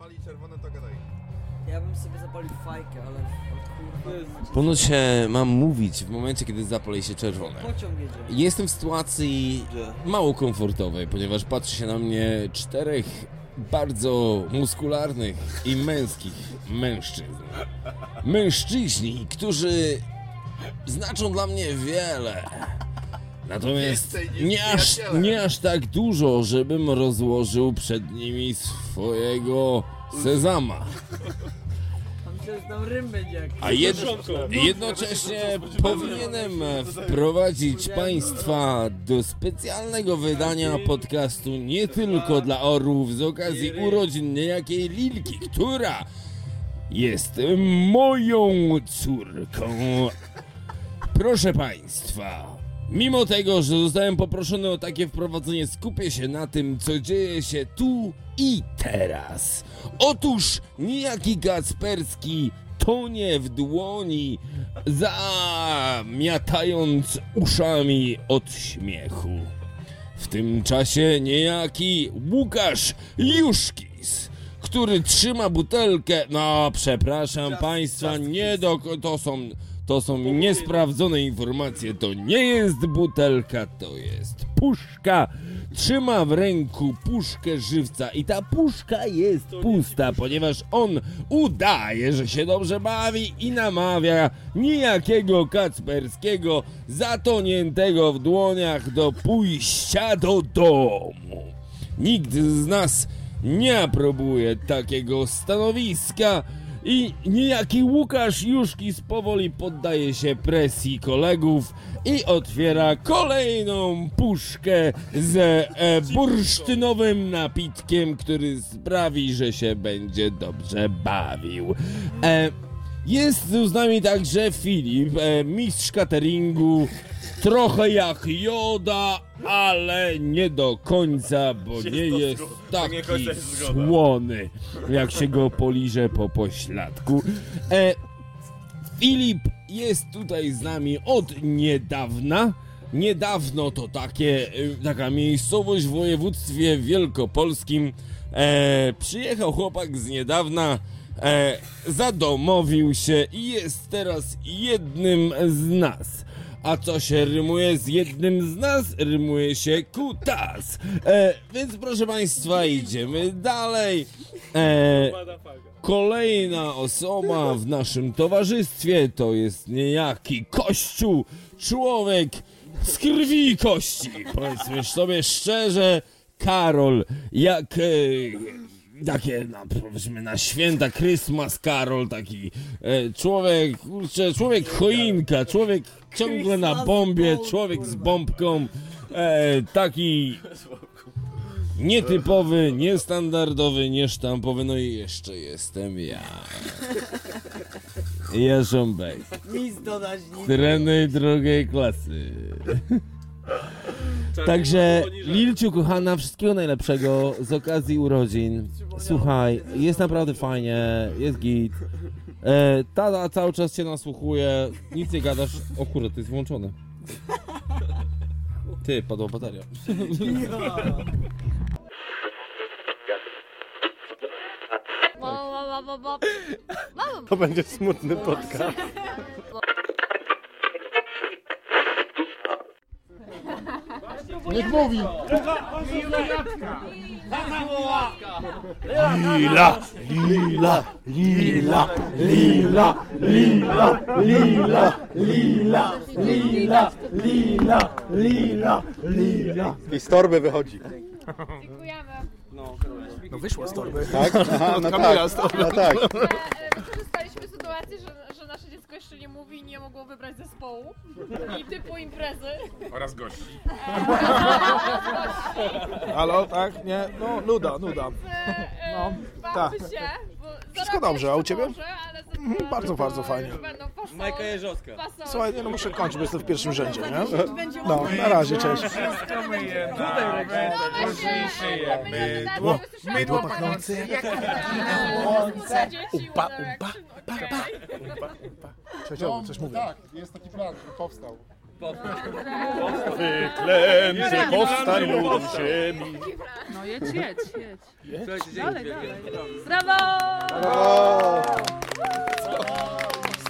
zapali czerwone, to gadaj. Ja bym sobie zapalił fajkę, ale o kurwa, macie... Ponoć się mam mówić w momencie, kiedy zapali się czerwone. Pociąg jedzie. Jestem w sytuacji mało komfortowej, ponieważ patrzy się na mnie czterech bardzo muskularnych i męskich mężczyzn. Mężczyźni, którzy znaczą dla mnie wiele. Natomiast nie aż, nie aż tak dużo, żebym rozłożył przed nimi swojego sezama. A jedno, jednocześnie powinienem wprowadzić Państwa do specjalnego wydania podcastu nie tylko dla orłów z okazji urodzin niejakiej Lilki, która jest moją córką. Proszę Państwa, mimo tego, że zostałem poproszony o takie wprowadzenie, skupię się na tym, co dzieje się tu i teraz. Otóż niejaki Kacperski tonie w dłoni, zamiatając uszami od śmiechu. W tym czasie niejaki Łukasz Juszkis, który trzyma butelkę. No, przepraszam państwa, nie do. To są. To są niesprawdzone informacje. To nie jest butelka, to jest puszka. Trzyma w ręku puszkę żywca i ta puszka jest pusta, ponieważ on udaje, że się dobrze bawi i namawia niejakiego Kacperskiego zatoniętego w dłoniach do pójścia do domu. Nikt z nas nie aprobuje takiego stanowiska i niejaki Łukasz Juszkis powoli poddaje się presji kolegów i otwiera kolejną puszkę z e, bursztynowym napitkiem, który sprawi, że się będzie dobrze bawił. E, jest tu z nami także Filip, e, mistrz cateringu, trochę jak Joda, ale nie do końca, bo nie jest taki słony, jak się go poliże po pośladku. E, Filip jest tutaj z nami od niedawna. Niedawno to takie, y, taka miejscowość w województwie wielkopolskim. E, przyjechał chłopak z niedawna, e, zadomowił się i jest teraz jednym z nas. A co się rymuje z jednym z nas? Rymuje się kutas. E, więc proszę Państwa, idziemy dalej. E, Kolejna osoba w naszym towarzystwie to jest niejaki Kościół, człowiek z krwi i kości. Powiedzmy sobie szczerze, Karol, jak e, takie, no, powiedzmy na święta Christmas Karol, taki e, człowiek, kurczę, człowiek choinka, człowiek ciągle na bombie, człowiek z bombką, e, taki Nietypowy, niestandardowy, niesztampowy, no i jeszcze jestem ja. Jarząbek, Nic dodać, nic. trener drugiej klasy. Także Lilciu, kochana, wszystkiego najlepszego z okazji urodzin. Słuchaj, jest naprawdę fajnie, jest git. E, tata cały czas cię nasłuchuje, nic nie gadasz. O kurde, to jest włączone. Ty, padła bateria. To będzie smutny podcast. Lila, lila, lila, lila, lila, lila, lila, lila, lila, lila, lila. I z torby wychodzi. Dziękujemy. No wyszła z torby. Tak? Aha, no tak. No tak. Oraz gości. Halo, tak? Nie? No, nuda, nuda. E, No, no, tak. się, bo za Wszystko dobrze, a u ciebie? Mhm, bardzo, bardzo fajnie. Majka Jeżowska. Słuchaj, nie no muszę kończyć, bo jestem w pierwszym rzędzie, nie? No, na razie, cześć. Wszystko myje No właśnie, mydło, mydło pachnące jak słońce. Upa, Umpa, umpa, upa, Cześć, coś mówię. Tak, jest taki plan, że powstał. Wyklęty powstań lud ziemi. No jedź, jedź, jedź. Dalej, dalej. Brawo!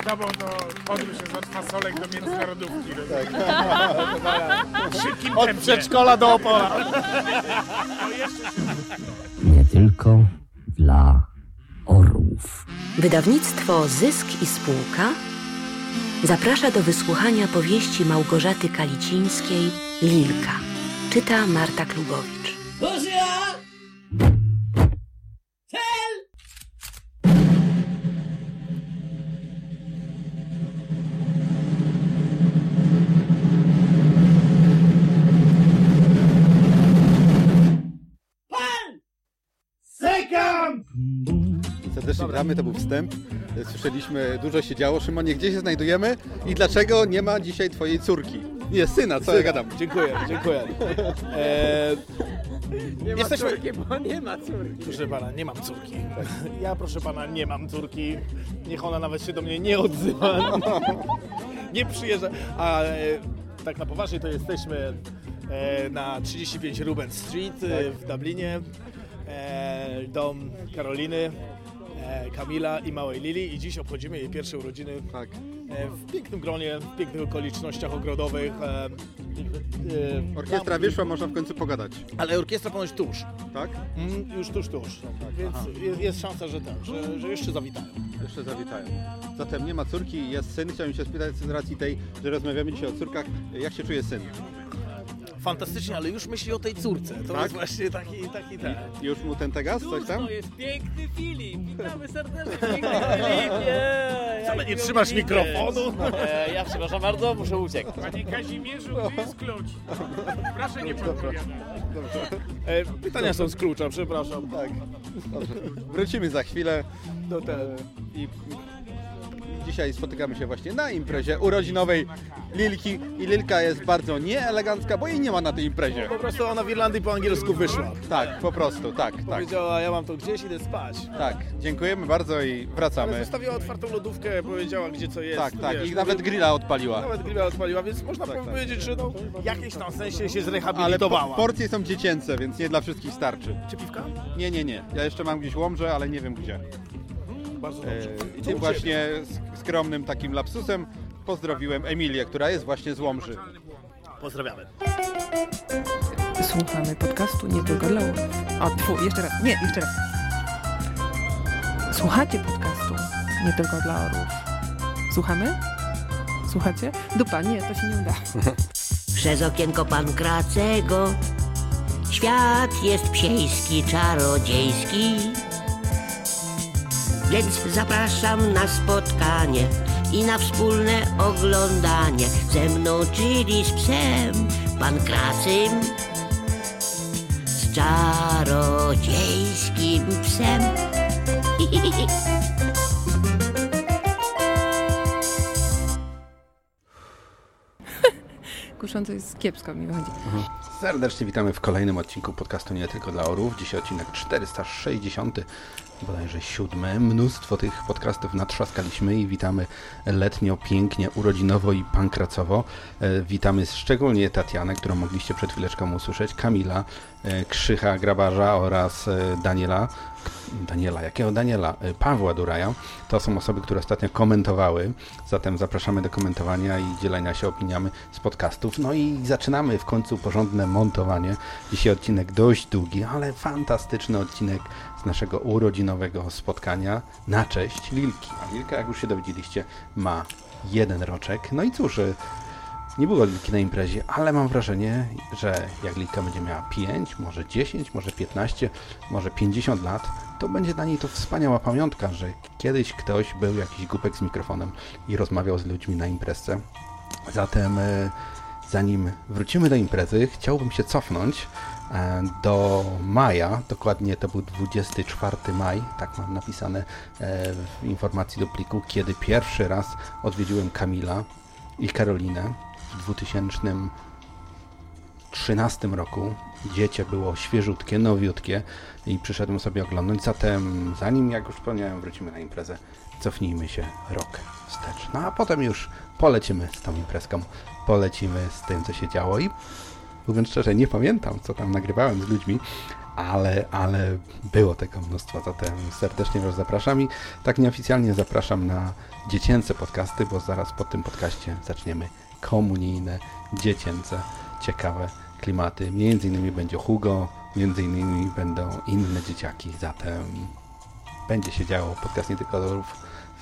Z tobą to podróż jest od fasolek do międzynarodówki. Tak. W szybkim Od tempie. przedszkola do Opola. nie tylko dla orłów. Wydawnictwo Zysk i Spółka zaprasza do wysłuchania powieści Małgorzaty Kalicińskiej Lilka. Czyta Marta Klubowicz. Witamy, to był wstęp. Słyszeliśmy, dużo się działo. Szymonie, gdzie się znajdujemy i dlaczego nie ma dzisiaj twojej córki? Nie, syna, co ja gadam? Dziękuję, dziękuję. E, jesteśmy... bo nie ma córki. Proszę pana, nie mam córki. Ja, proszę pana, nie mam córki. Niech ona nawet się do mnie nie odzywa. Nie przyjeżdża. A e, tak na poważnie to jesteśmy e, na 35 Ruben Street e, w Dublinie. E, dom Karoliny. E, Kamila i małej Lili i dziś obchodzimy jej pierwsze urodziny Tak. e, w pięknym gronie, w pięknych okolicznościach ogrodowych. e, Orkiestra wyszła, można w końcu pogadać. ale orkiestra ponoć tuż. Tak? Mm, już tuż, tuż. Więc jest, jest szansa, że tak, że, że jeszcze zawitają. Jeszcze zawitają. Zatem nie ma córki, jest syn. Chciałem się spytać z racji tej, że rozmawiamy dzisiaj o córkach, jak się czuje syn? Fantastycznie, ale już myśli o tej córce. To Tak? jest właśnie taki, taki ten. Już mu ten tegas, coś tam? jest piękny Filip. Witamy serdecznie, piękny Filipie. Co, nie trzymasz mikrofonu? E, ja przepraszam bardzo, muszę uciekać. Panie Kazimierzu, tu jest klucz. Proszę nie podpowiadać. E, pytania są z klucza, przepraszam. Tak. Dobrze. Wrócimy za chwilę. Do ten. I dzisiaj spotykamy się właśnie na imprezie urodzinowej Lilki. I Lilka jest bardzo nieelegancka, bo jej nie ma na tej imprezie. Po prostu ona w Irlandii po angielsku wyszła. Tak, po prostu, tak, tak. Powiedziała, ja mam to gdzieś, idę spać. Tak, dziękujemy bardzo i Ale wracamy. zostawiła otwartą lodówkę, powiedziała gdzie co jest. Tak, tak, wiesz, i nawet grilla odpaliła. Nawet grilla odpaliła, więc można Tak, tak. powiedzieć, że no, w jakimś tam sensie się Ale zrehabilitowała. porcje są dziecięce, więc nie dla wszystkich starczy. Czy piwka? Nie, nie, nie. Ja jeszcze mam gdzieś łomże, ale nie wiem gdzie. Bardzo E, dobrze. I tym właśnie sk- skromnym takim lapsusem pozdrowiłem Emilię, która jest właśnie z Łomży. Pozdrawiamy. Słuchamy podcastu nie tylko dla orłów. O, tfu, jeszcze raz. Nie, jeszcze raz. Słuchacie podcastu nie tylko dla orłów. Słuchamy? Słuchacie? Dupa, nie, to się nie uda. Przez okienko Pankracego świat jest psiejski, czarodziejski. Więc zapraszam na spotkanie i na wspólne oglądanie ze mną, czyli z psem Pankracym, z czarodziejskim psem. Kusząco jest kiepsko mi wychodzi. Serdecznie witamy w kolejnym odcinku podcastu Nie Tylko dla Orów. Dzisiaj odcinek 460, bodajże siódmy. Mnóstwo tych podcastów natrzaskaliśmy i witamy letnio, pięknie, urodzinowo i pankracowo. E, Witamy szczególnie Tatianę, którą mogliście przed chwileczką usłyszeć, Kamila, e, Krzycha Grabarza oraz e, Daniela. Daniela, jakiego Daniela? E, Pawła Duraja. To są osoby, które ostatnio komentowały, zatem zapraszamy do komentowania i dzielenia się opiniami z podcastów. No i zaczynamy w końcu porządne montowanie. Dzisiaj odcinek dość długi, ale fantastyczny odcinek z naszego urodzinowego spotkania na cześć Lilki. A Lilka, jak już się dowiedzieliście, ma jeden roczek. No i cóż, e, nie było Lilki na imprezie, ale mam wrażenie, że jak Lilka będzie miała 5, może 10, może 15, może 50 lat, to będzie dla niej to wspaniała pamiątka, że kiedyś ktoś był jakiś głupek z mikrofonem i rozmawiał z ludźmi na imprezce. Zatem e, zanim wrócimy do imprezy, chciałbym się cofnąć e, do maja, dokładnie to był 24 maj, tak mam napisane e, w informacji do pliku, kiedy pierwszy raz odwiedziłem Kamila i Karolinę w 2000 2013 roku. Dziecię było świeżutkie, nowiutkie i przyszedłem sobie oglądać. Zatem, zanim, jak już wspomniałem, wrócimy na imprezę, cofnijmy się rok wstecz. No a potem już polecimy z tą imprezką, polecimy z tym, co się działo i mówiąc szczerze, nie pamiętam, co tam nagrywałem z ludźmi, ale, ale było tego mnóstwo, zatem serdecznie Was zapraszam i tak nieoficjalnie zapraszam na dziecięce podcasty, bo zaraz po tym podcaście zaczniemy komunijne, dziecięce, ciekawe klimaty. Między innymi będzie Hugo, między innymi będą inne dzieciaki, zatem będzie się działo. Podcast nie tylko orów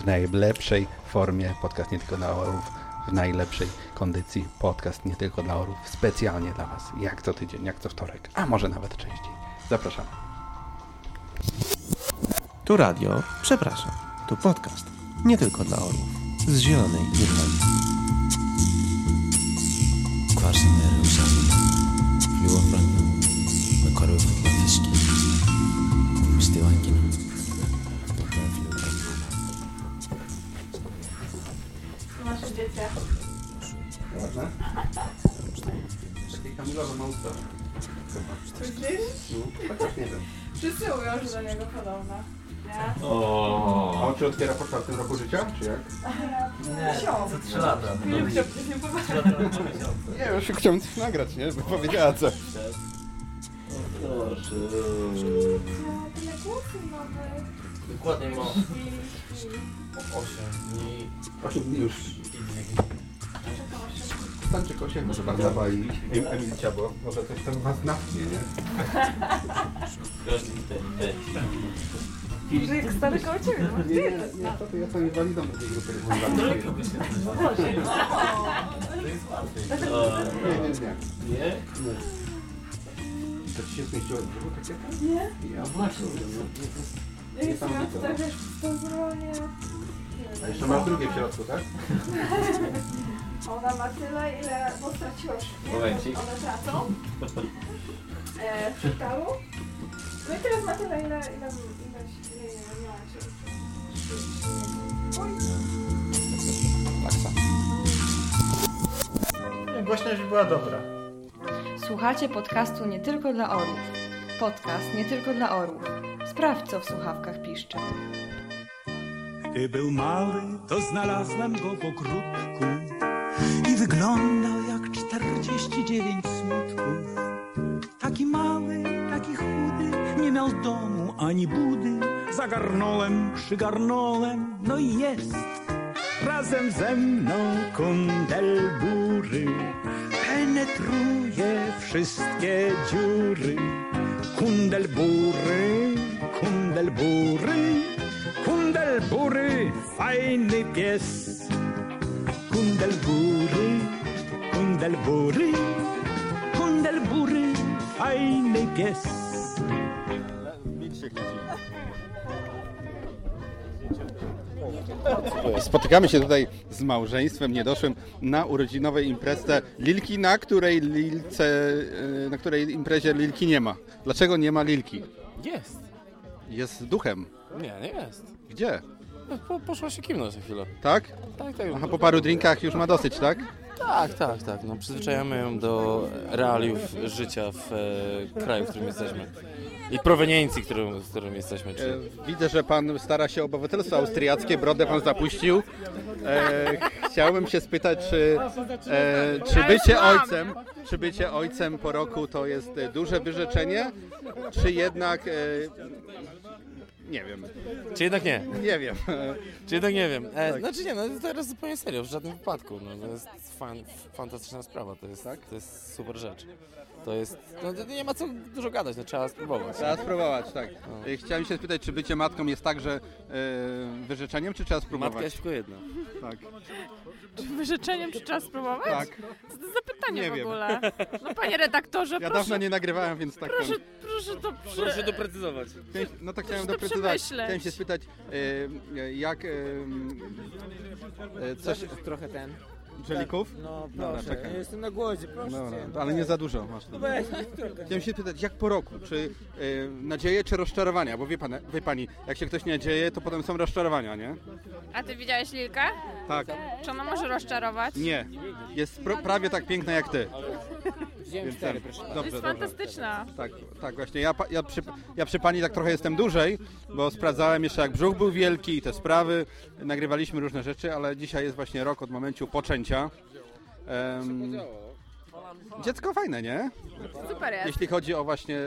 w najlepszej formie, podcast nie tylko dla orów w najlepszej kondycji, podcast nie tylko dla orów, specjalnie dla Was, jak co tydzień, jak co wtorek, a może nawet częściej. Zapraszam. Tu radio, przepraszam, tu podcast. Nie tylko dla orłów. Z Zielonej Irlandii. Fisk. Puste vankina. Nasze dziecię. Ładne? Myślisz? No, chociaż nie wiem. Wszyscy mówią, że do niego podobna. Nie? A on czy otwiera po czwartym roku życia, czy jak? Miesiąc. Co trzy lata. Nie nie. Nie, już chciałem coś nagrać, nie? Bo powiedziała co. Proszę. Tyle głosy mamy. Dokładnie ma I- i- 8 dni. 8 dni już. Stanczyk 8, może Barnawa i Emil Ciabo. Może coś tam was natchnie, nie? Każdy ten Że jak stary koło ciebie, masz Nie, nie, nie, to ja sam inwalidą do tej grupy nazywało. To jest łatwiej. Nie, nie, nie. Nie? To ci się zmieściło w brzuchu takie? Nie? Ja właśnie. Jak jest na to, wiesz, to zrobię. A jeszcze masz drugie w środku, tak? Ona ma tyle, ile bo straciła. Momencik. One tracą. E, w szpitalu. No i teraz ma tyle, ile, ile, ile, ile nie. Głośność była dobra. Słuchacie podcastu nie tylko dla orłów. Podcast nie tylko dla orłów. Sprawdź, co w słuchawkach piszczy. Gdy był mały, to znalazłem go w ogródku i wyglądał jak 49 smutków. Taki mały, taki chudy, nie miał domu ani budy. Zagarnąłem, przygarnąłem, no i jest. Razem ze mną kundel bury penetruje wszystkie dziury. Kundel bury, kundel bury, kundel bury, fajny pies. Kundel bury, kundel bury, kundel bury, fajny pies. Spotykamy się tutaj z małżeństwem niedoszłym na urodzinowej imprezie Lilki, na której Lilce, e, na której imprezie Lilki nie ma. Dlaczego nie ma Lilki? Jest. Jest duchem. Nie, nie jest. Gdzie? No, Po, poszła się kimnąć za chwilę. Tak? Tak, tak. Aha, po paru drinkach już ma dosyć, tak? Tak, tak, tak. No, przyzwyczajamy ją do realiów życia w e, kraju, w którym jesteśmy. I proweniencji, w którym jesteśmy. Czy... E, Widzę, że pan stara się o obywatelstwo austriackie, brodę pan zapuścił. E, chciałbym się spytać, czy, e, czy bycie ojcem, czy bycie ojcem po roku to jest duże wyrzeczenie, czy jednak e, nie wiem. Czy jednak nie? Nie wiem. Czy jednak nie wiem. E, Tak. Znaczy nie, no teraz zupełnie serio, w żadnym wypadku. No, to jest fan, fantastyczna sprawa, to jest, to jest super rzecz. To jest, no to nie ma co dużo gadać, no trzeba spróbować. Trzeba spróbować, tak. No. E, Chciałem się spytać, czy bycie matką jest także e, wyrzeczeniem, czy trzeba spróbować? Matka jest tylko jedna. Tak. Czy wyrzeczeniem czy trzeba spróbować? Tak. Co to za pytanie Nie w wiem. ogóle? No panie redaktorze, Ja proszę. dawno nie nagrywałem, więc tak Proszę, ten- proszę to przy... Proszę doprecyzować. Chciałem- No to chciałem Proszę to doprecyzować. przemyśleć. Chciałem się spytać, e, jak e, e, coś... Trochę ten. Żelików? No Dobra, proszę, czekaj. ja jestem na głodzie, proszę Dobra, cię. ale nie za dużo masz. No weź. Chciałem się spytać, jak po roku? Czy e, nadzieje, czy rozczarowania? Bo wie, pan, wie pani, jak się ktoś nie nadzieje, to potem są rozczarowania, nie? A ty widziałeś Lilkę? Tak. Czy ona może rozczarować? Nie. Jest pro, prawie tak piękna jak ty. Wziąłem Więc cztery, proszę. Dobrze, To jest dobrze. fantastyczna. Tak, tak właśnie. Ja, pa- ja, przy, ja przy pani tak trochę jestem dłużej, bo sprawdzałem jeszcze jak brzuch był wielki i te sprawy. Nagrywaliśmy różne rzeczy, ale dzisiaj jest właśnie rok od momentu poczęcia. Em, dziecko fajne, nie? Super jest. Jeśli chodzi o właśnie,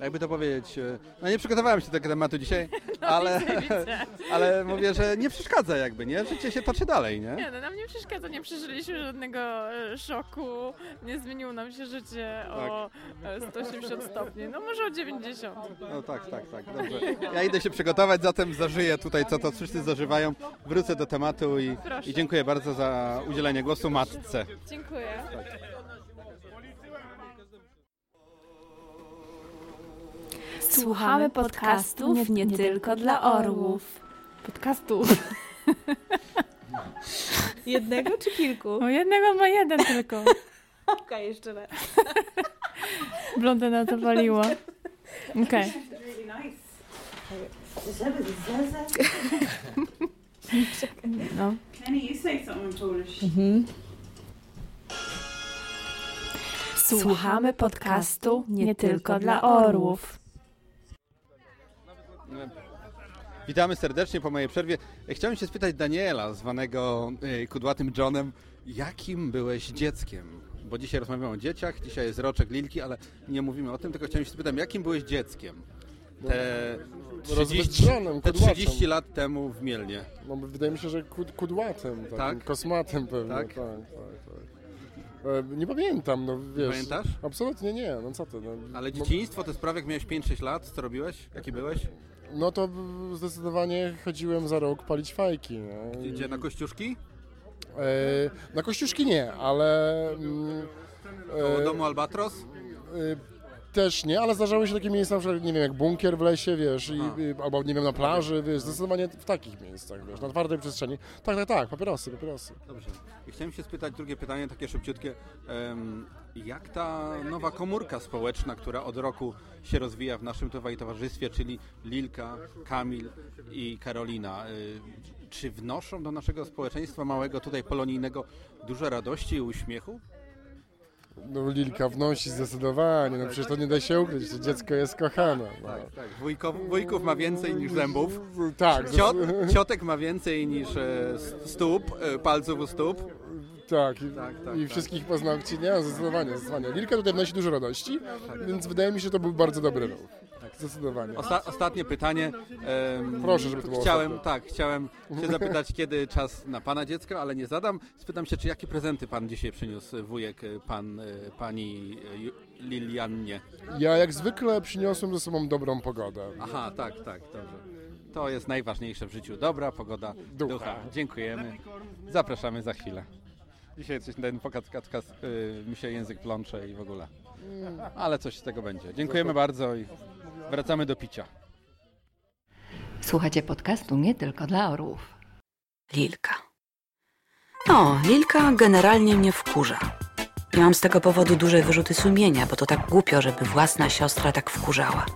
jakby to powiedzieć, e, no nie przygotowałem się do tego tematu dzisiaj, ale, widzę, widzę. ale mówię, że nie przeszkadza jakby, nie? Życie się toczy dalej, nie? Nie, no nam nie przeszkadza, nie przeżyliśmy żadnego e, szoku, nie zmieniło nam się życie o e, 180 stopni, no może o 90. No tak, tak, tak, dobrze. Ja idę się przygotować, zatem zażyję tutaj, co to wszyscy zażywają. Wrócę do tematu i, i dziękuję bardzo za udzielenie głosu matce. Dziękuję. Słuchamy podcastów nie tylko dla orłów. Podcastu. Jednego czy kilku? O jednego ma jeden tylko. Okej, jeszcze raz. Blondyna to waliła. Okej. No. Kenny, you say something in Polish. Słuchamy podcastu nie tylko dla orłów. Witamy serdecznie po mojej przerwie. Chciałem się spytać Daniela, zwanego y, Kudłatym Johnem, jakim byłeś dzieckiem? Bo dzisiaj rozmawiamy o dzieciach, dzisiaj jest roczek Lilki, ale nie mówimy o tym, tylko chciałem się spytać, jakim byłeś dzieckiem? Te 30, Rozwydrzonym, te kudłatym. 30 lat temu w Mielnie. No wydaje mi się, że kud, kudłatym, takim Tak? kosmatym pewnie. Tak? Tak, tak, tak. E, nie pamiętam, no wiesz. Pamiętasz? Absolutnie nie, no co ty. No, Ale no- dzieciństwo to jest prawie jak miałeś 5-6 lat, co robiłeś? Jaki byłeś? No to zdecydowanie chodziłem za rok palić fajki. Nie? Gdzie, na Kościuszki? E, na Kościuszki nie, ale... Mm, Koło domu Albatros? Też nie, ale zdarzały się takie miejsca, na przykład, nie wiem, jak bunkier w lesie, wiesz, i, i, albo nie wiem, na plaży, wiesz, zdecydowanie w takich miejscach, wiesz, na twardej przestrzeni. Tak, tak, tak, papierosy, papierosy. Dobrze. I chciałem się spytać, drugie pytanie, takie szybciutkie. Em, jak ta nowa komórka społeczna, która od roku się rozwija w naszym towarzystwie, czyli Lilka, Kamil i Karolina, y, czy wnoszą do naszego społeczeństwa małego tutaj polonijnego dużo radości i uśmiechu? No Lilka wnosi zdecydowanie, no przecież to nie da się ukryć, to dziecko jest kochane. No. Tak, wujków, wujków ma więcej niż zębów. Tak. Ciot, ciotek ma więcej niż e, stóp, e, palców u stóp. Tak, i, Tak, tak, i tak. wszystkich paznokci, nie, zdecydowanie, zdecydowanie. Lilka tutaj wnosi dużo radości, więc wydaje mi się, że to był bardzo dobry ruch. Zdecydowanie. Osta ostatnie pytanie. Em, Proszę, żeby to było Chciałem, ostatnie. tak, chciałem się zapytać, kiedy czas na pana dziecko, ale nie zadam. Spytam się, czy jakie prezenty pan dzisiaj przyniósł, wujek, e, pan, e, pani e, Liliannie? Ja jak zwykle przyniosłem ze sobą dobrą pogodę. Aha, tak, tak, dobrze. To jest najważniejsze w życiu. Dobra pogoda ducha. Dziękujemy. Zapraszamy za chwilę. Dzisiaj coś ten pokaz, yy, mi się język plącze i w ogóle. Ale coś z tego będzie. Dziękujemy bardzo i wracamy do picia. Słuchacie podcastu nie tylko dla orłów. Lilka. No, Lilka generalnie mnie wkurza. Miałam z tego powodu duże wyrzuty sumienia, bo to tak głupio, żeby własna siostra tak wkurzała.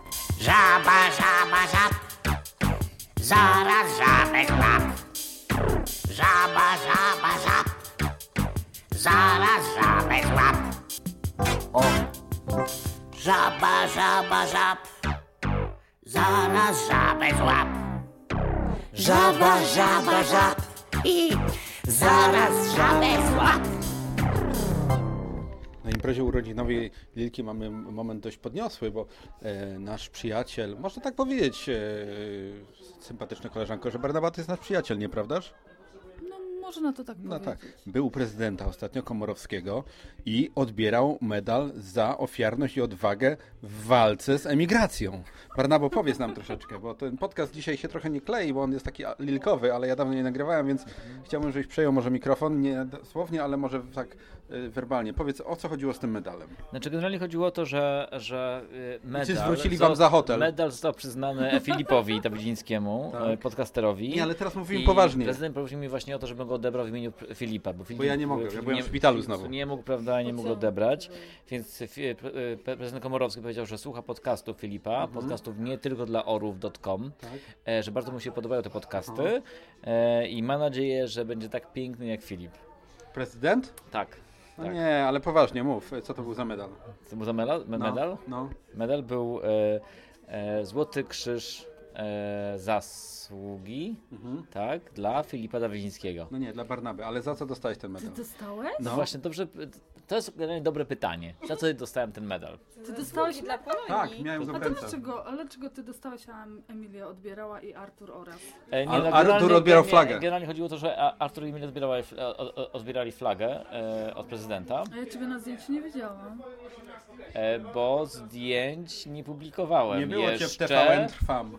Żaba, żaba, żab. Zaraz żabę złap. Żaba, żaba, żab. Zaraz żabę złap. O. Żaba, żaba, żab. Zaraz żabę złap. Żaba, żaba, żab. I zaraz żabę złap. Na imprezie urodzinowej Lilki mamy moment dość podniosły, bo e, nasz przyjaciel, można tak powiedzieć, e, sympatyczna koleżanko, że Barnabat jest nasz przyjaciel, nieprawdaż? Można to tak No powiedzieć. tak. Był u prezydenta ostatnio Komorowskiego i odbierał medal za ofiarność i odwagę w walce z emigracją. Barnabo, powiedz nam troszeczkę, bo ten podcast dzisiaj się trochę nie klei, bo on jest taki lilkowy, ale ja dawno nie nagrywałem, więc chciałbym, żebyś przejął może mikrofon, nie dosłownie, ale może tak y, werbalnie. Powiedz, o co chodziło z tym medalem? Znaczy generalnie chodziło o to, że, że y, medal... zwrócili wam za hotel. Medal został przyznany Filipowi Dawidzińskiemu, Tak. y, podcasterowi. Nie, ale teraz mówimy I poważnie. prezydent prosił mnie właśnie o to, żebym go odebrał w imieniu Filipa. Bo, Filip, ja nie mogę, ja Filip byłem w szpitalu znowu. Nie mógł, prawda, nie mógł odebrać, więc prezydent Komorowski powiedział, że słucha podcastów Filipa, Mhm. podcastów nie tylko dla orów.com, Tak. e, że bardzo mu się podobają te podcasty Aha. e, i ma nadzieję, że będzie tak piękny jak Filip. Prezydent? Tak. No tak. nie, ale poważnie mów, co to był za medal? Co był za medal? Me- No, medal? no. Medal był e, e, Złoty Krzyż e, Zasługi, tak, dla Filipa Dawidzińskiego. No nie, dla Barnaby, ale za co dostałeś ten medal? Dostałeś? No właśnie, dobrze, to jest generalnie dobre pytanie. Za co dostałem ten medal? Ty dostałeś dla Polonii. Tak, miałem go A to dlaczego, ale dlaczego ty dostałeś, a Emilia odbierała i Artur oraz? E, Ar- no, Artur generalnie- odbierał nie, flagę. Generalnie chodziło o to, że Artur i Emilia odbierali, odbierali flagę e, od prezydenta, A ja ciebie na zdjęciu nie widziałam. e, bo zdjęć nie publikowałem Nie było cię w jeszcze. TVN Trwam.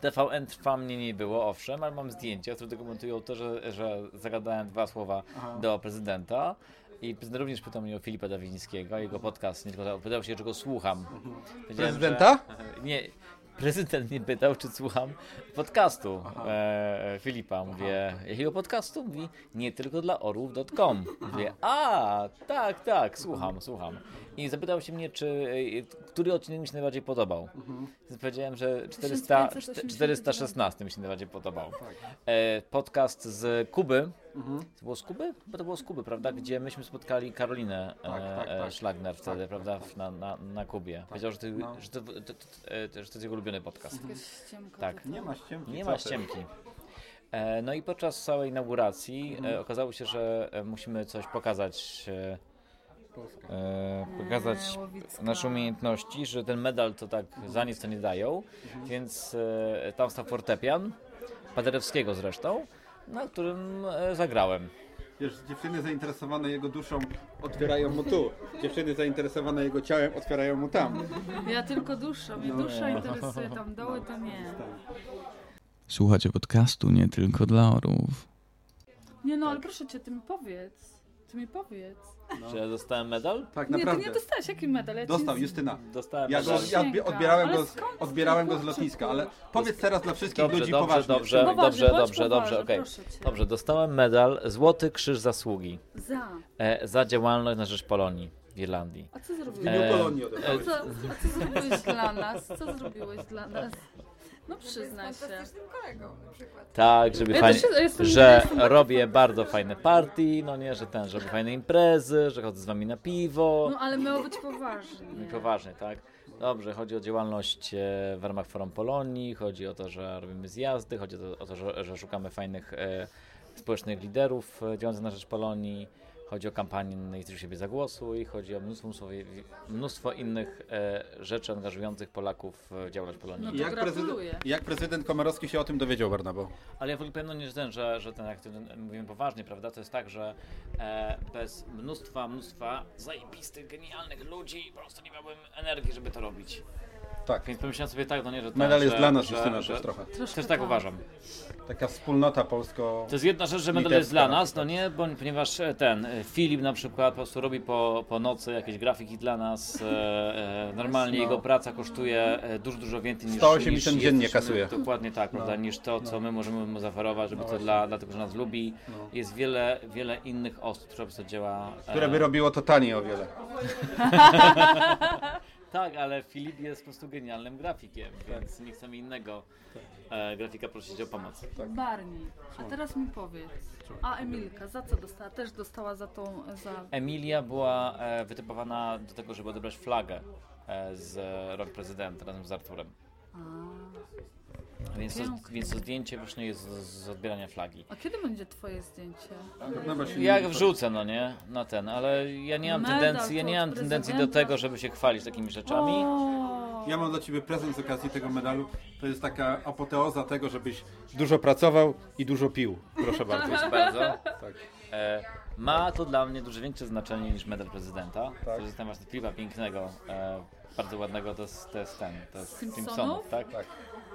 TVN trwa mnie nie było, owszem, ale mam zdjęcia, które dokumentują to, że, że zagadałem dwa słowa Aha. do prezydenta. I prezydent również pytał mnie o Filipa Dawidzińskiego, jego podcast, nie tylko pytał się, czy go słucham. Powiedziałem, Prezydenta? Że, nie, prezydent mnie pytał, czy słucham podcastu e, e, Filipa. Mówię, jakiego podcastu? Mówi, nie tylko dla orłów.com. Mówię, a, tak, tak, słucham, słucham. I zapytał się mnie, czy, e, który odcinek mi się najbardziej podobał. Więc powiedziałem, że 400, 1589. 416 mi się najbardziej podobał. E, podcast z Kuby. Mhm. To było z Kuby? Bo to było z Kuby, prawda? Gdzie myśmy spotkali Karolinę Tak, e, tak, e, tak. Szlagner wtedy, Tak, prawda? tak. Na, na, na Kubie. Powiedział, że, ty, no. że, to, to, to, że to jest jego ulubiony podcast. Ściemka Tak. Nie ma ściemki. Nie ma ściemki. No i podczas całej inauguracji Mhm. okazało się, że musimy coś pokazać. E, pokazać Łowicka. nasze umiejętności, że ten medal to tak za nic to nie dają, Mhm. więc e, tam stał fortepian, Paderewskiego zresztą, na którym e, zagrałem. Wiesz, dziewczyny zainteresowane jego duszą otwierają mu tu. Dziewczyny zainteresowane jego ciałem otwierają mu tam. Ja tylko dusza, mnie No. dusza interesuje, tam doły to nie. Słuchacie podcastu nie tylko dla orłów. Nie no, ale proszę cię, ty mi powiedz. Ty mi powiedz. Czy ja dostałem medal? Tak, Nie, ty naprawdę. nie dostałeś jaki medal? Ja Dostał, nic- Justyna. Dostałem Ja, go, medal. ja odbi- odbierałem, go z, odbierałem go z lotniska, ale powiedz teraz dla wszystkich Dobrze, ludzi dobrze, poważnie. dobrze, Poważnie, dobrze, bądź dobrze, dobrze, okej. proszę cię. Dobrze, dostałem medal Złoty Krzyż Zasługi Za. e, za działalność na rzecz Polonii w Irlandii. A co zrobiłeś? W imieniu Polonii A odebrałeś. co, a co zrobiłeś dla nas? Co zrobiłeś dla nas? No przyznaj się. Fantastycznym kolegą na przykład. Tak, żeby Ja fajnie, się- że robię bardzo fajne party, no nie, że ten, że robię fajne imprezy, że chodzę z wami na piwo. No ale miało być poważnie. Poważnie, tak? Dobrze, chodzi o działalność e, w ramach Forum Polonii, chodzi o to, że robimy zjazdy, chodzi o to, o to że, że szukamy fajnych e, społecznych liderów e, działających na rzecz Polonii, chodzi o kampanię Najstrzy siebie zagłosuj, chodzi o mnóstwo, mnóstwo, mnóstwo innych e, rzeczy angażujących Polaków w działalność Polonii. No jak, prezydent, jak prezydent Komorowski się o tym dowiedział, Barnabo? Ale ja w ogóle pewno nie że ten, że, że ten, jak to mówimy poważnie, prawda, to jest tak, że e, bez mnóstwa, mnóstwa zajebistych, genialnych ludzi po prostu nie miałbym energii, żeby to robić. Tak. Więc pomyślałem sobie tak, no nie, że Medal jest że, dla nas, że, Justyna, że, też trochę. Też tak tak. uważam. Taka wspólnota polsko... To jest jedna rzecz, że medal jest dla nas, no nie, bo, ponieważ e, ten e, Filip na przykład po prostu robi po, po nocy jakieś grafiki dla nas. E, e, normalnie No. jego praca kosztuje dużo, dużo więcej niż 180 niż dziennie kasuje. Dokładnie tak, prawda, No. niż to, co No. my możemy mu zaoferować, żeby No to dla, dlatego, że nas lubi. No. Jest wiele, wiele innych osób, które prostu działa. e, Które by robiło to taniej o wiele. tak, ale Filip jest po prostu genialnym grafikiem, więc nie chcemy innego e, grafika prosić o pomoc. Barney, a teraz mi powiedz. A Emilka, za co dostała? Też dostała za tą, za... Emilia była e, wytypowana do tego, żeby odebrać flagę e, z rąk prezydenta razem z Arturem. Więc to, więc to zdjęcie właśnie jest z, z odbierania flagi. A kiedy będzie twoje zdjęcie? Jak wrzucę, no nie, na ten, ale ja nie mam Medal tendencji, ja to nie od mam tendencji do prezydenta. tego, żeby się chwalić takimi rzeczami. Ja mam dla Ciebie prezent z okazji tego medalu. To jest taka apoteoza tego, żebyś dużo pracował i dużo pił. Proszę bardzo. Proszę bardzo. Tak. E, ma to dla mnie dużo większe znaczenie niż medal prezydenta. Tak. Właśnie z klipa pięknego, e, bardzo ładnego, to jest, to jest ten, to jest Simpsonów? Simpsonów, tak? Tak.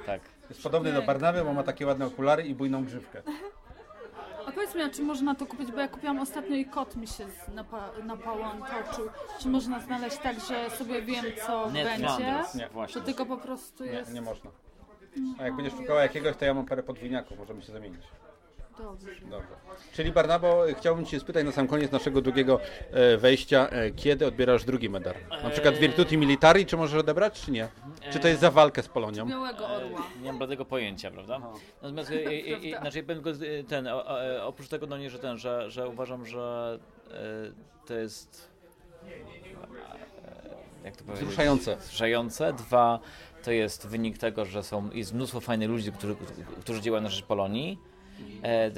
Tak. Jest podobny do Barnaby, bo ma takie ładne okulary i bujną grzywkę. A powiedz mi, a czy można to kupić, bo ja kupiłam ostatnio i kot mi się z- napa, napałon toczył. Czy można znaleźć tak, że sobie wiem, co Nie, będzie? Flanders, Nie, właśnie. To tylko po prostu Nie, jest... nie można. A jak będziesz szukała jakiegoś, to ja mam parę podwójniaków, możemy się zamienić. Dobrze. Dobrze. Czyli Barnabo, chciałbym Cię spytać na sam koniec naszego drugiego e, wejścia, e, kiedy odbierasz drugi medal? Na przykład Virtuti Militari, czy możesz odebrać, czy nie? Czy to jest za walkę z Polonią? Białego orła. Nie mam bladego pojęcia, prawda? Natomiast e, e, e, znaczy, ja powiem tylko, e, ten, o- o- e, oprócz tego, no nie, że ten, że, że uważam, że e, to jest e, jak to powiedzieć? Wzruszające. Wzruszające. Dwa, to jest wynik tego, że są, jest mnóstwo fajnych ludzi, którzy, którzy działają na rzecz Polonii. E, e,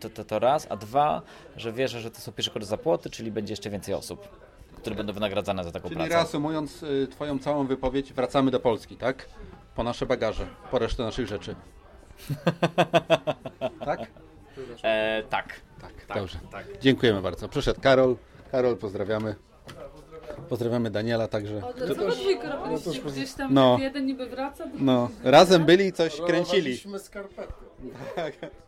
to, to, to raz, a dwa, że wierzę, że to są pierwsze kroki za płoty, czyli będzie jeszcze więcej osób, które będą wynagradzane za taką Czyli pracę. reasumując y, Twoją całą wypowiedź, wracamy do Polski, tak? Po nasze bagaże, po resztę naszych rzeczy. tak? E, tak. Tak, dobrze. Dziękujemy bardzo. Przyszedł Karol. Karol, pozdrawiamy. Pozdrawiamy Daniela także. Ale co wy dwójkę robiliście? Gdzieś tam No. jeden niby wraca, drugi No, razem byli i coś kręcili. skarpety.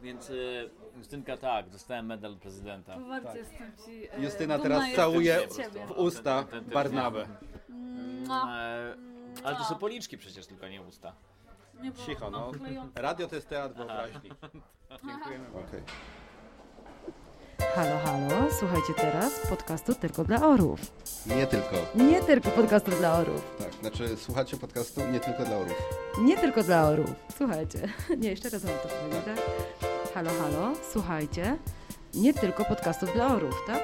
Więc y, Justynka tak, dostałem medal prezydenta. To bardzo jestem ci e, Justyna dumna teraz jestem całuje z ciebie. w usta Ten- ten- Barnabę. E, ale to są policzki przecież, tylko nie usta. Nie, Cicho, no. klejące. Radio to jest teatr wyobraźni. Dziękujemy Okej. Halo, halo, słuchajcie teraz podcastu tylko dla orów. Nie tylko. Nie tylko podcastu dla orów. Tak, znaczy słuchacie podcastu nie tylko dla orów. Nie tylko dla orów. Słuchajcie. Nie, jeszcze raz mam to powiedzieć, tak? Halo, halo, słuchajcie. Nie tylko podcastów dla orów, tak?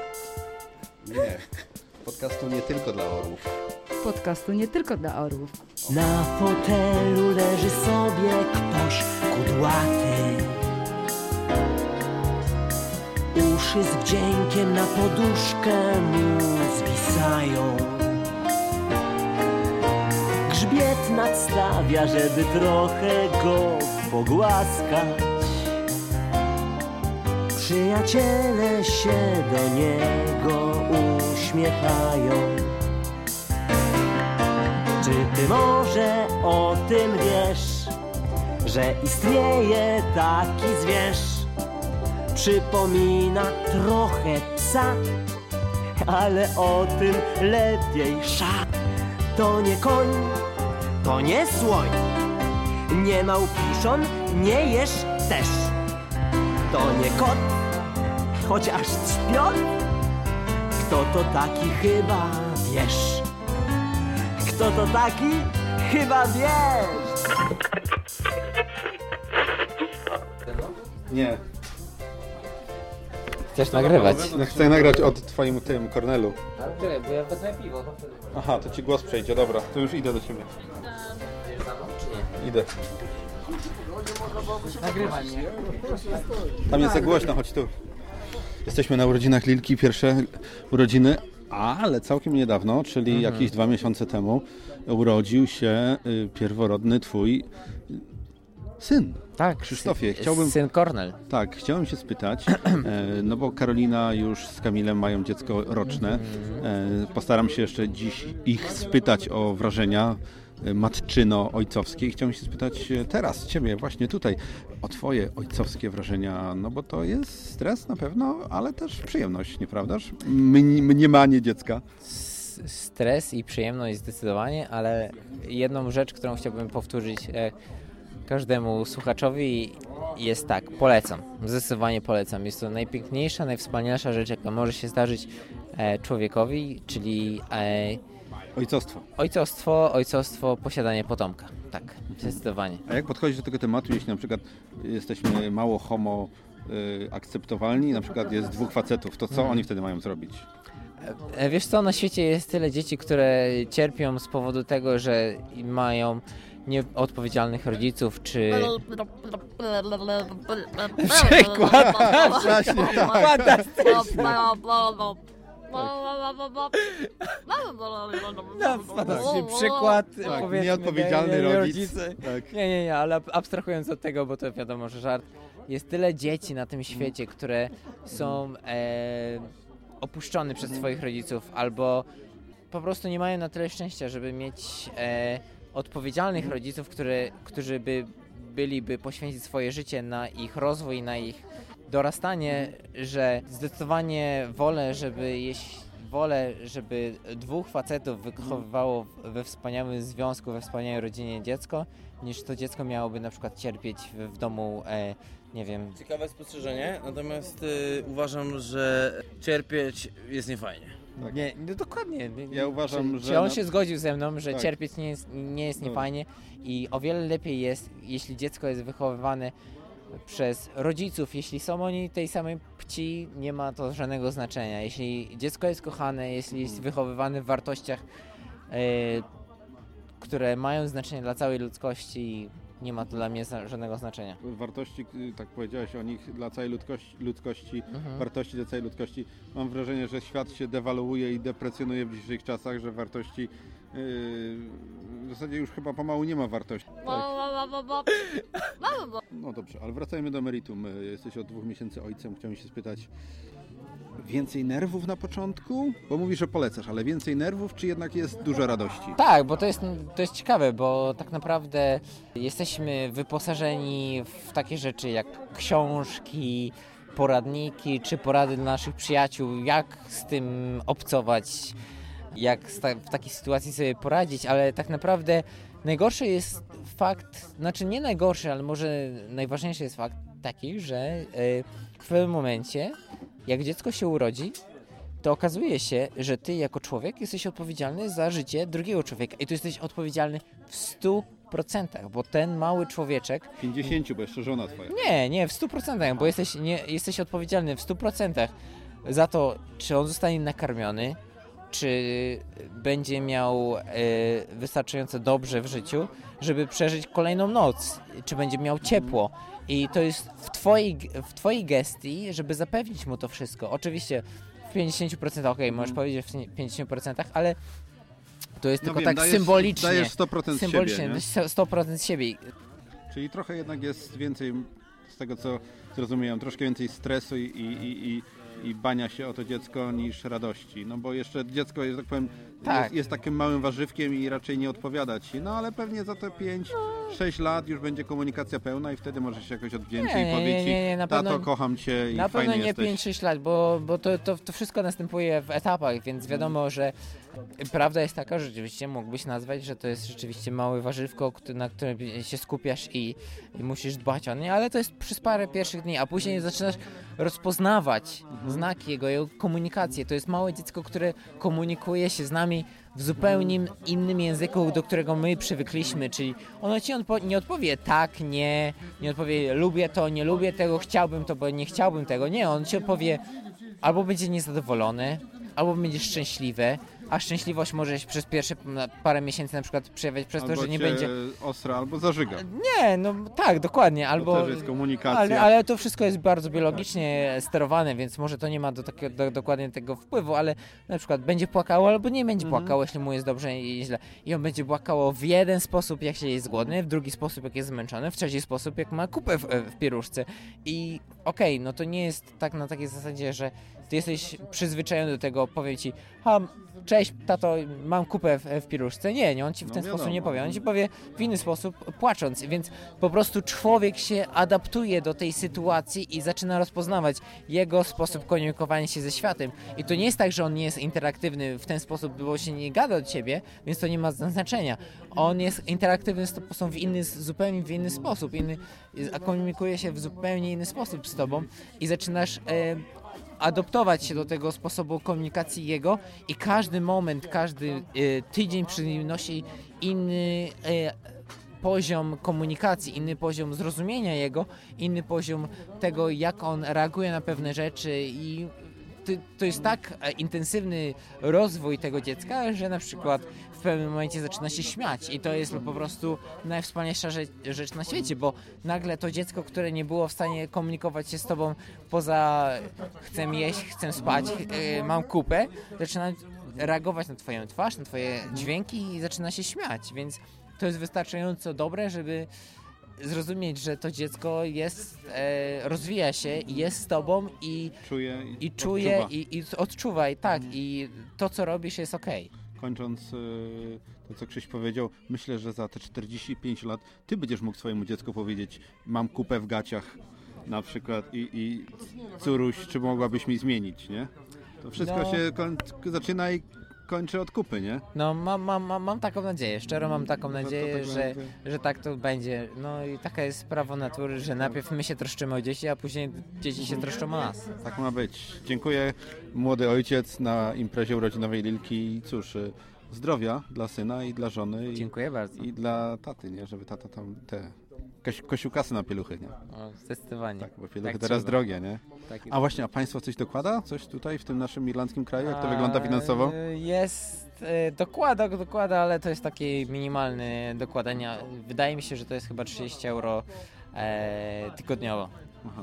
Nie. Podcastu nie tylko dla orów. Podcastu nie tylko dla orów. Na fotelu leży sobie ktoś kudłaty. Uszy z wdziękiem na poduszkę mu zwisają. Grzbiet nadstawia, żeby trochę go pogłaskać. Przyjaciele się do niego uśmiechają. Czy ty może o tym wiesz, że istnieje taki zwierz? Przypomina trochę psa, ale o tym lepiej sza. To nie koń, to nie słoń, nie małpiszon, nie jesz też. To nie kot, chociaż trzpion, kto to taki chyba wiesz. Kto to taki? Chyba wiesz! Nie. Chcesz nagrywać? No, chcę nagrać od twoim tym Kornelu. Ale tyle, bo ja wezmę piwo. to wtedy- Aha, to ci głos przejdzie, dobra. To już idę do ciebie. Idę. Nagrywaj mnie. Tam jest za głośno, chodź tu. Jesteśmy na urodzinach Lilki, pierwsze urodziny, ale całkiem niedawno, czyli Mhm. jakieś dwa miesiące temu, urodził się y, pierworodny twój syn. Tak, Krzysztofie, sy- chciałbym... syn Kornel. Tak, chciałem się spytać, e, no bo Karolina już z Kamilem mają dziecko roczne. E, Postaram się jeszcze dziś ich spytać o wrażenia e, matczyno-ojcowskie i chciałem się spytać teraz Ciebie właśnie tutaj o Twoje ojcowskie wrażenia, no bo to jest stres na pewno, ale też przyjemność, nieprawdaż? Mni- Mniemanie dziecka. Stres i przyjemność zdecydowanie, ale jedną rzecz, którą chciałbym powtórzyć każdemu słuchaczowi jest tak, polecam, zdecydowanie polecam. Jest to najpiękniejsza, najwspanialsza rzecz, jaka może się zdarzyć e, człowiekowi, czyli e, Ojcostwo. ojcostwo, ojcostwo, posiadanie potomka. Tak, zdecydowanie. A jak podchodzisz do tego tematu, jeśli na przykład jesteśmy mało homo y, akceptowalni, na przykład jest dwóch facetów, to co Mhm. oni wtedy mają zrobić? E, Wiesz co, na świecie jest tyle dzieci, które cierpią z powodu tego, że mają nieodpowiedzialnych rodziców, czy... Przykład! Właśnie tak. Fantastyczny. No, fantastyczny przykład. Tak, powiedzmy, nieodpowiedzialny nie, nie, rodzic. rodzice. Tak. Nie, nie, nie, ale ab- abstrahując od tego, bo to wiadomo, że żart. Jest tyle dzieci na tym świecie, które są e, opuszczone przez swoich rodziców albo po prostu nie mają na tyle szczęścia, żeby mieć e, odpowiedzialnych rodziców, które, którzy by byliby poświęcić swoje życie na ich rozwój, na ich dorastanie, że zdecydowanie wolę, żeby jeść, wolę, żeby dwóch facetów wychowywało we wspaniałym związku, we wspaniałej rodzinie dziecko, niż to dziecko miałoby na przykład cierpieć w, w domu, e, nie wiem, Ciekawe spostrzeżenie, natomiast y, uważam, że cierpieć jest niefajnie. Nie, no dokładnie. Ja uważam, czy, że Czy on na- się zgodził ze mną, że Tak. cierpieć nie jest, nie jest Dobra. niefajnie i o wiele lepiej jest, jeśli dziecko jest wychowywane przez rodziców, jeśli są oni tej samej płci, nie ma to żadnego znaczenia. Jeśli dziecko jest kochane, jeśli jest wychowywane w wartościach, e, które mają znaczenie dla całej ludzkości, nie ma to dla mnie żadnego znaczenia. wartości, y, tak powiedziałeś o nich, dla całej ludzkości, ludzkości Mhm. wartości dla całej ludzkości. Mam wrażenie, że świat się dewaluuje i deprecjonuje w dzisiejszych czasach, że wartości yy, w zasadzie już chyba pomału nie ma wartości. Tak. No dobrze, ale wracajmy do meritum. Y, Jesteś od dwóch miesięcy ojcem. Chciałem się spytać, więcej nerwów na początku? Bo mówisz, że polecasz, ale więcej nerwów, czy jednak jest dużo radości? Tak, bo to jest, to jest ciekawe, bo tak naprawdę jesteśmy wyposażeni w takie rzeczy jak książki, poradniki czy porady dla naszych przyjaciół, jak z tym obcować, jak w takiej sytuacji sobie poradzić, ale tak naprawdę najgorszy jest fakt, znaczy nie najgorszy, ale może najważniejszy jest fakt taki, że e, w pewnym momencie, jak dziecko się urodzi, to okazuje się, że ty jako człowiek jesteś odpowiedzialny za życie drugiego człowieka i tu jesteś odpowiedzialny w 100%, bo ten mały człowieczek 50, bo jeszcze żona twoja. nie, nie, w 100%, bo jesteś, nie, jesteś odpowiedzialny w 100% za to, czy on zostanie nakarmiony, czy będzie miał e, wystarczająco dobrze w życiu, żeby przeżyć kolejną noc, czy będzie miał ciepło. I to jest w twojej, w twojej gestii, żeby zapewnić mu to wszystko. Oczywiście w 50% ok, możesz powiedzieć w 50%, ale to jest No tylko wiem, tak dajesz- symbolicznie. dajesz 100% symbolicznie, siebie, nie? 100% siebie. Czyli trochę jednak jest więcej, z tego co zrozumiałem, troszkę więcej stresu i, i, i, i bania się o to dziecko niż radości. No bo jeszcze dziecko, że tak powiem, Tak. jest, jest takim małym warzywkiem i raczej nie odpowiada ci. No ale pewnie za te 5-6 lat już będzie komunikacja pełna i wtedy możesz się jakoś odwdzięczyć Nie, i nie, powiedzieć nie, nie, na tato, pewno- kocham cię i Na pewno nie jesteś. 5-6 lat, bo, bo to, to, to wszystko następuje w etapach, więc wiadomo, że prawda jest taka, że rzeczywiście mógłbyś nazwać, że to jest rzeczywiście małe warzywko, na którym się skupiasz i, i musisz dbać o nie, ale to jest przez parę pierwszych dni, a później zaczynasz rozpoznawać znaki jego, jego komunikację. To jest małe dziecko, które komunikuje się z nami w zupełnie innym języku, do którego my przywykliśmy, czyli ono ci odpo- nie odpowie tak, nie, nie odpowie lubię to, nie lubię tego, chciałbym to, bo nie chciałbym tego. Nie, on ci odpowie albo będzie niezadowolony, albo będzie szczęśliwy, a szczęśliwość może się przez pierwsze parę miesięcy na przykład przejawiać przez albo to, że nie będzie... ostra, albo zażyga. Nie, no tak, dokładnie, albo... też jest komunikacja. Ale, ale to wszystko jest bardzo biologicznie sterowane, więc może to nie ma do takiego, do, dokładnie tego wpływu, ale na przykład będzie płakało albo nie będzie Mhm. płakało, jeśli mu jest dobrze i źle. I on będzie płakało w jeden sposób, jak się jest głodny, w drugi sposób, jak jest zmęczony, w trzeci sposób, jak ma kupę w, w pieruszce. I okej, no to nie jest tak na takiej zasadzie, że ty jesteś przyzwyczajony do tego, powiem ci, ha, cześć tato, mam kupę w, w. Nie, nie, on ci w No ten wiadomo. sposób nie powie, on ci powie w inny sposób, płacząc, więc po prostu człowiek się adaptuje do tej sytuacji i zaczyna rozpoznawać jego sposób komunikowania się ze światem. I to nie jest tak, że on nie jest interaktywny w ten sposób, bo się nie gada do ciebie, więc to nie ma znaczenia. On jest interaktywny z tobą w inny, zupełnie w inny sposób, inny, a komunikuje się w zupełnie inny sposób z tobą i zaczynasz... E, adoptować się do tego sposobu komunikacji jego i każdy moment, każdy e, tydzień przynosi inny e, poziom komunikacji, inny poziom zrozumienia jego, inny poziom tego, jak on reaguje na pewne rzeczy i to jest tak e, intensywny rozwój tego dziecka, że na przykład pewnym momencie zaczyna się śmiać i to jest po prostu najwspanialsza rzecz, na świecie, bo nagle to dziecko, które nie było w stanie komunikować się z tobą poza chcę jeść, chcę spać, e, mam kupę, zaczyna reagować na twoją twarz, na twoje dźwięki i zaczyna się śmiać, więc to jest wystarczająco dobre, żeby zrozumieć, że to dziecko jest, e, rozwija się i jest z tobą i Czuje i i czuje odczuwa. i, i odczuwa i tak i to co robisz jest okej. Kończąc y, to, co Krzyś powiedział, myślę, że za te 45 lat ty będziesz mógł swojemu dziecku powiedzieć mam kupę w gaciach na przykład i, i córuś, czy mogłabyś mi zmienić, nie? To wszystko No. się zaczyna i kończy od kupy, nie? No mam, mam, mam, mam taką nadzieję, szczerze mam taką to nadzieję, tak że, że tak to będzie. No i taka jest prawo natury, że najpierw my się troszczymy o dzieci, a później dzieci się troszczą o nas. Tak ma być. Dziękuję. Młody ojciec na imprezie urodzinowej Lilki. I cóż, y, zdrowia dla syna i dla żony. I, Dziękuję bardzo. I dla taty, nie? Żeby tata tam te koś, kosiukasy na pieluchy, nie? O, zdecydowanie. Tak, bo pieluchy Tak teraz trzeba. drogie, nie? Tak. A właśnie, a państwo coś dokłada? Coś tutaj w tym naszym irlandzkim kraju? Jak to wygląda finansowo? Jest, e, dokłada, dokłada, ale to jest takie minimalne dokładania. Wydaje mi się, że to jest chyba 30 euro e, tygodniowo. Aha.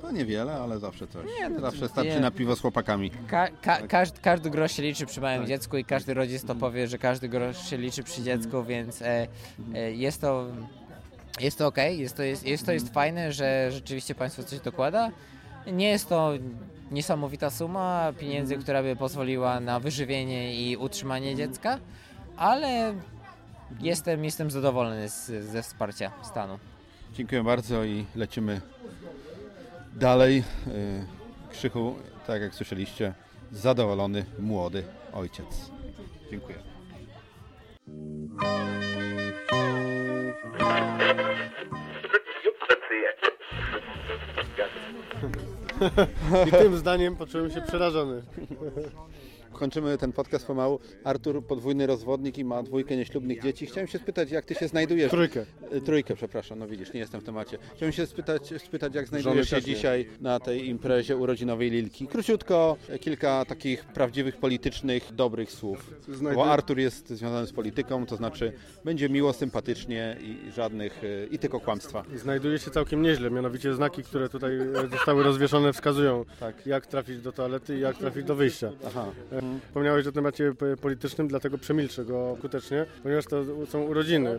To niewiele, ale zawsze coś. Nie, no zawsze starczy nie. na piwo z chłopakami. Ka- ka- każdy, każdy grosz się liczy przy małym Tak. dziecku i każdy rodzic to powie, że każdy grosz się liczy przy dziecku, więc e, e, jest to jest to ok, jest to, jest, jest to jest fajne, że rzeczywiście państwo coś dokłada. Nie jest to niesamowita suma pieniędzy, która by pozwoliła na wyżywienie i utrzymanie dziecka, ale jestem, jestem zadowolony z, ze wsparcia stanu. Dziękuję bardzo i lecimy dalej. Y, Krzychu, tak jak słyszeliście, zadowolony młody ojciec. Dziękuję. I tym zdaniem poczułem się przerażony. Kończymy ten podcast pomału. Artur, podwójny rozwodnik i ma dwójkę nieślubnych dzieci. Chciałem się spytać, jak ty się znajdujesz... Trójkę. Y, Trójkę, przepraszam, no widzisz, nie jestem w temacie. Chciałem się spytać, spytać jak znajdujesz się dzisiaj na tej imprezie urodzinowej Lilki. Króciutko, e, kilka takich prawdziwych, politycznych, dobrych słów. Bo Artur jest związany z polityką, to znaczy będzie miło, sympatycznie i żadnych, y, i tylko kłamstwa. Znajduje się całkiem nieźle, mianowicie znaki, które tutaj e, zostały rozwieszone wskazują, Tak. jak trafić do toalety i jak trafić do wyjścia. Aha. E, Wspomniałeś o temacie politycznym, dlatego przemilczę go skutecznie, ponieważ to są urodziny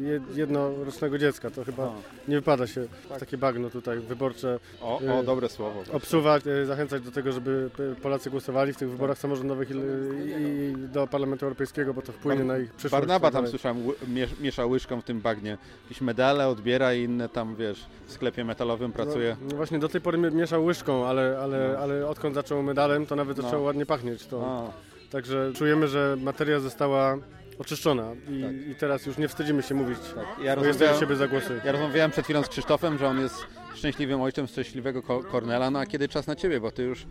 je- jednorocznego dziecka. To chyba Aha. nie wypada się w takie bagno tutaj wyborcze O, e, o dobre słowo. obsuwać, e, zachęcać do tego, żeby Polacy głosowali w tych wyborach samorządowych i, i do Parlamentu Europejskiego, bo to wpłynie na ich przyszłość. Barnaba tak tam słyszałem, ły- miesz, miesza łyżką w tym bagnie. Jakieś medale odbiera i inne tam, wiesz, w sklepie metalowym pracuje. No, no właśnie do tej pory mi- mieszał łyżką, ale, ale, No. ale odkąd zaczął medalem, to nawet No. zaczęło ładnie pachnieć. To. A. Także czujemy, że materia została oczyszczona i, i teraz już nie wstydzimy się mówić, Tak. ja Ja bo jest rozmawiałem- za siebie zagłosuj. Ja rozmawiałem przed chwilą z Krzysztofem, że on jest szczęśliwym ojcem szczęśliwego ko- Kornela, no a kiedy czas na ciebie, bo ty już,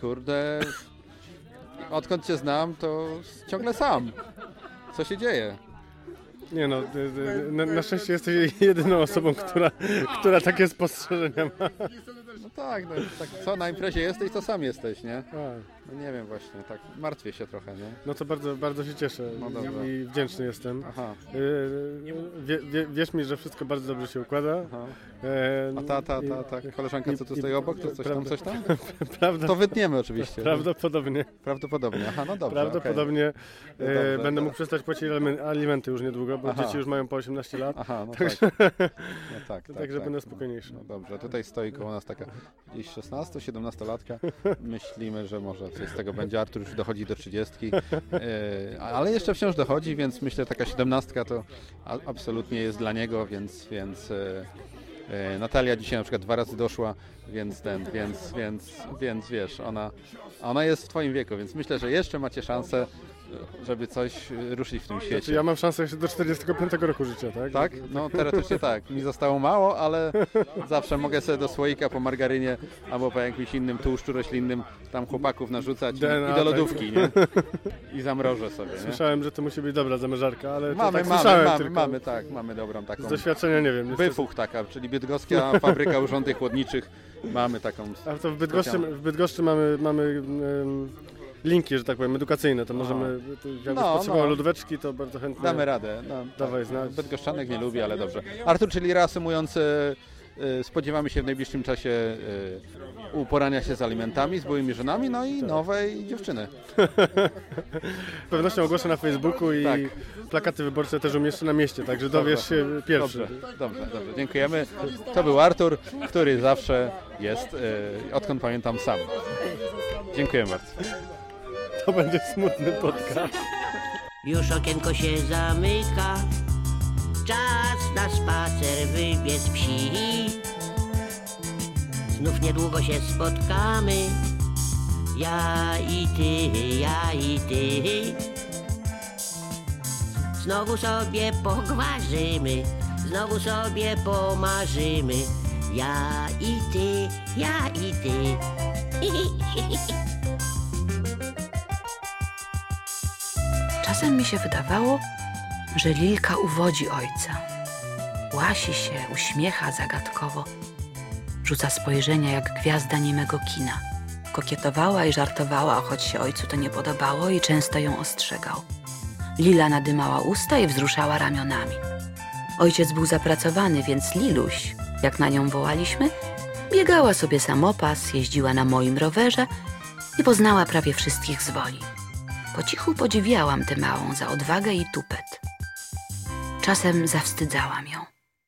kurde, odkąd cię znam, to ciągle sam. Co się dzieje? Nie no, y, y, na, na szczęście jesteś jedyną osobą, która, która takie spostrzeżenia ma. No tak, no, tak, co na imprezie jesteś, to sam jesteś, nie? Tak. No nie wiem właśnie, tak martwię się trochę, nie? No to bardzo, bardzo się cieszę No dobra. i, wdzięczny jestem. Aha. Y, Wie, wie, wierz mi, że wszystko bardzo dobrze się układa. Aha. E, A ta, ta, ta, ta koleżanka, co tu i- stoi obok, to coś tam, coś tam? Prawda, To wytniemy oczywiście. Prawdopodobnie. Prawdopodobnie, aha, no dobrze, Prawdopodobnie e, No dobrze, będę dobra. mógł przestać płacić alimen- alimenty już niedługo, bo Aha. dzieci już mają po 18 lat. Aha, no Także- tak. Tak, tak, Także tak. będę spokojniejszy. No dobrze, tutaj stoi koło nas taka gdzieś 16-17 latka. Myślimy, że może coś z tego będzie. Artur już dochodzi do 30, e, ale jeszcze wciąż dochodzi, więc myślę, taka 17 to absolutnie jest dla niego, więc, więc e, e, Natalia dzisiaj na przykład dwa razy doszła, więc ten, więc, więc, więc wiesz, ona, ona jest w twoim wieku, więc myślę, że jeszcze macie szansę, żeby coś e, ruszyć w tym świecie. Znaczy ja mam szansę jeszcze do 45 roku życia, tak? Tak? No teoretycznie tak. Mi zostało mało, ale zawsze mogę sobie do słoika po margarynie albo po jakimś innym tłuszczu roślinnym tam chłopaków narzucać i, DNA, i do tak. lodówki, nie? I zamrożę sobie, nie? Słyszałem, że to musi być dobra zamierzarka, ale to Mamy, tak mamy, mamy, mamy, tak, mamy dobrą taką. Z doświadczenia nie wiem. niestety. Wyfuch taka, czyli bydgoska fabryka urządzeń chłodniczych. Mamy taką. A to w Bydgoszczy, w Bydgoszczy mamy, mamy linki, że tak powiem, edukacyjne, to możemy, to jakbyś No, potrzebował no. lodóweczki, to bardzo chętnie Damy radę. No, dawaj tak. znać. Bydgoszczanek nie lubi, ale dobrze. Artur, czyli reasumując, e, e, spodziewamy się w najbliższym czasie e, uporania się z alimentami, z byłymi żonami, no Tak. i nowej dziewczyny. Z pewnością ogłoszę na Facebooku i Tak. plakaty wyborcze też umieszczę na mieście, także dowiesz się pierwszy. Dobrze, dobrze, dobrze. Dziękujemy. To był Artur, który zawsze jest, odkąd pamiętam, sam. Dziękuję bardzo. To będzie smutny podcast. Już okienko się zamyka, czas na spacer wybiec psi. Znów niedługo się spotkamy, ja i ty, ja i ty. Znowu sobie pogwarzymy, znowu sobie pomarzymy. Ja i ty, ja i ty. Czasem mi się wydawało, że Lilka uwodzi ojca. Łasi się, uśmiecha zagadkowo, rzuca spojrzenia jak gwiazda niemego kina. Kokietowała i żartowała, choć się ojcu to nie podobało i często ją ostrzegał. Lila nadymała usta i wzruszała ramionami. Ojciec był zapracowany, więc Liluś, jak na nią wołaliśmy, biegała sobie samopas, jeździła na moim rowerze i poznała prawie wszystkich z woli. Po cichu podziwiałam tę małą za odwagę i tupet. Czasem zawstydzałam ją.